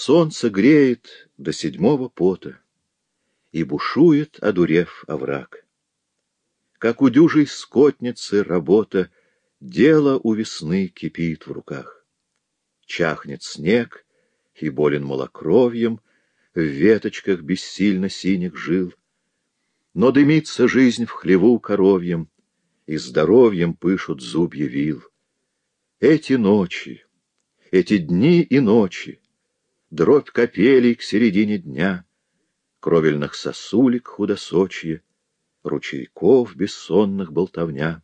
Солнце греет до седьмого пота, И бушует, одурев овраг. Как у дюжей скотницы работа, Дело у весны кипит в руках. Чахнет снег, и болен малокровьем, В веточках бессильно синих жил. Но дымится жизнь в хлеву коровьем, И здоровьем пышут зубья вил. Эти ночи, эти дни и ночи, Дробь капелей к середине дня, Кровельных сосулек худосочье, Ручейков бессонных болтовня.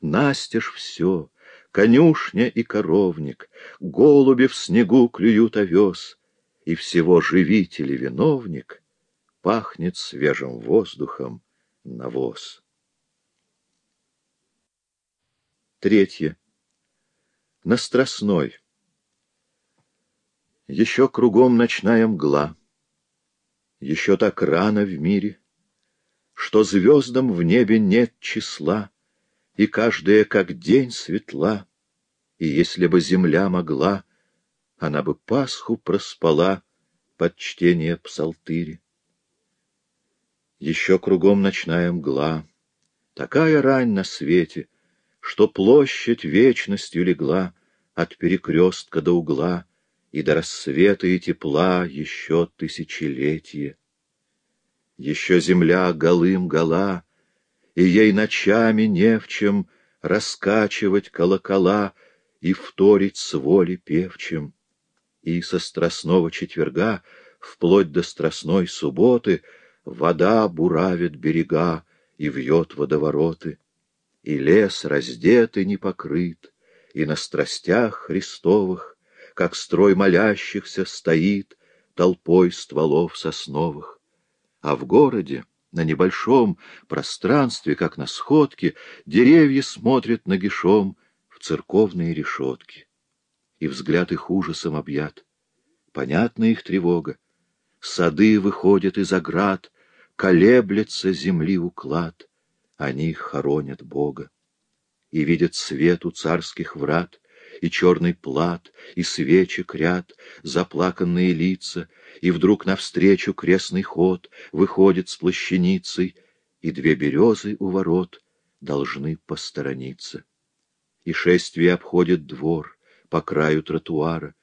Настежь все, конюшня и коровник, Голуби в снегу клюют овес, И всего живитель и виновник Пахнет свежим воздухом навоз. Третье. На Страстной. Еще кругом ночная мгла, Еще так рано в мире, Что звездам в небе нет числа, И каждая как день светла, И если бы земля могла, Она бы Пасху проспала Под чтение псалтыри. Еще кругом ночная мгла, Такая рань на свете, что площадь вечностью легла от перекрестка до угла, и до рассвета и тепла еще тысячелетие. Еще земля голым гола, и ей ночами не в чем раскачивать колокола и вторить с воли певчим. И со страстного четверга вплоть до страстной субботы вода буравит берега и вьет водовороты и лес раздет и не покрыт, и на страстях Христовых, как строй молящихся, стоит толпой стволов сосновых. А в городе, на небольшом пространстве, как на сходке, деревья смотрят нагишом в церковные решетки. И взгляд их ужасом объят. Понятна их тревога. Сады выходят из оград, колеблется земли уклад — они хоронят Бога. И видят свет у царских врат, и черный плат, и свечек ряд, заплаканные лица, и вдруг навстречу крестный ход выходит с плащаницей, и две березы у ворот должны посторониться. И шествие обходит двор по краю тротуара,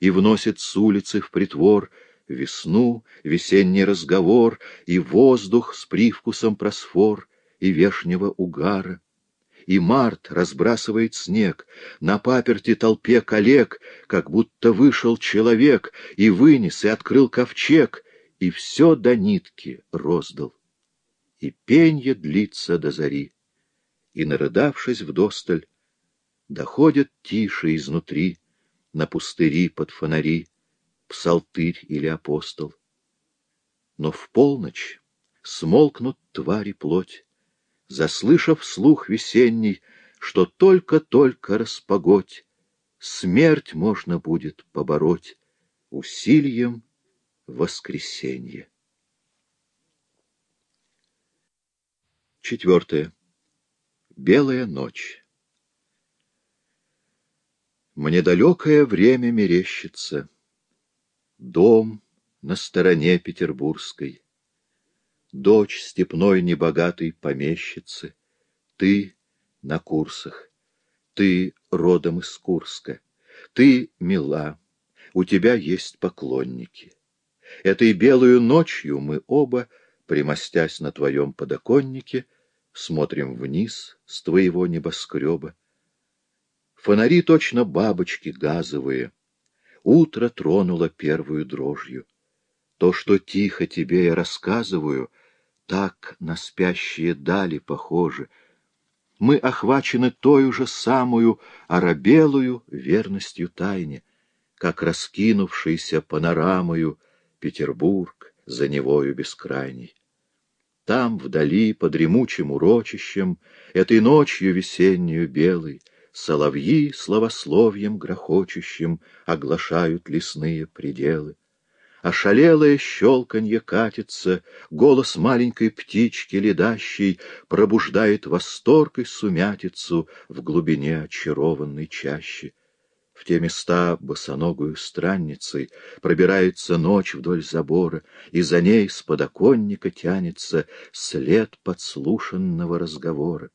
и вносит с улицы в притвор весну, весенний разговор и воздух с привкусом просфор — и вешнего угара. И март разбрасывает снег, на паперти толпе коллег, как будто вышел человек, и вынес, и открыл ковчег, и все до нитки роздал. И пенье длится до зари, и, нарыдавшись вдосталь, доходят тише изнутри, на пустыри под фонари, псалтырь или апостол. Но в полночь смолкнут твари плоть, заслышав слух весенний, что только-только распогодь, смерть можно будет побороть усилием воскресенья. Четвертое. Белая ночь. Мне далекое время мерещится. Дом на стороне петербургской, дочь степной небогатой помещицы, ты на курсах, ты родом из Курска, ты мила, у тебя есть поклонники. Этой белую ночью мы оба, примостясь на твоем подоконнике, смотрим вниз с твоего небоскреба. Фонари точно бабочки газовые. Утро тронуло первую дрожью. То, что тихо тебе я рассказываю — так на спящие дали похожи. Мы охвачены той же самую оробелую верностью тайне, как раскинувшийся панорамою Петербург за невою бескрайней. Там, вдали, под ремучим урочищем, этой ночью весеннюю белой, соловьи словословием грохочущим оглашают лесные пределы. Ошалелое щелканье катится, голос маленькой птички ледащей пробуждает восторг и сумятицу в глубине очарованной чащи. В те места босоногую странницей Пробирается ночь вдоль забора, И за ней с подоконника тянется След подслушанного разговора.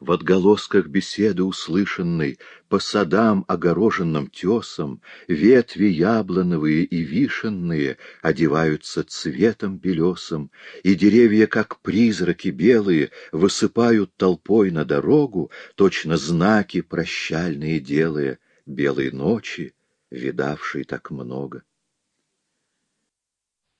В отголосках беседы услышанной, По садам, огороженным тесом, Ветви яблоновые и вишенные Одеваются цветом белесом, И деревья, как призраки белые, Высыпают толпой на дорогу, Точно знаки прощальные делая, Белой ночи, видавшей так много.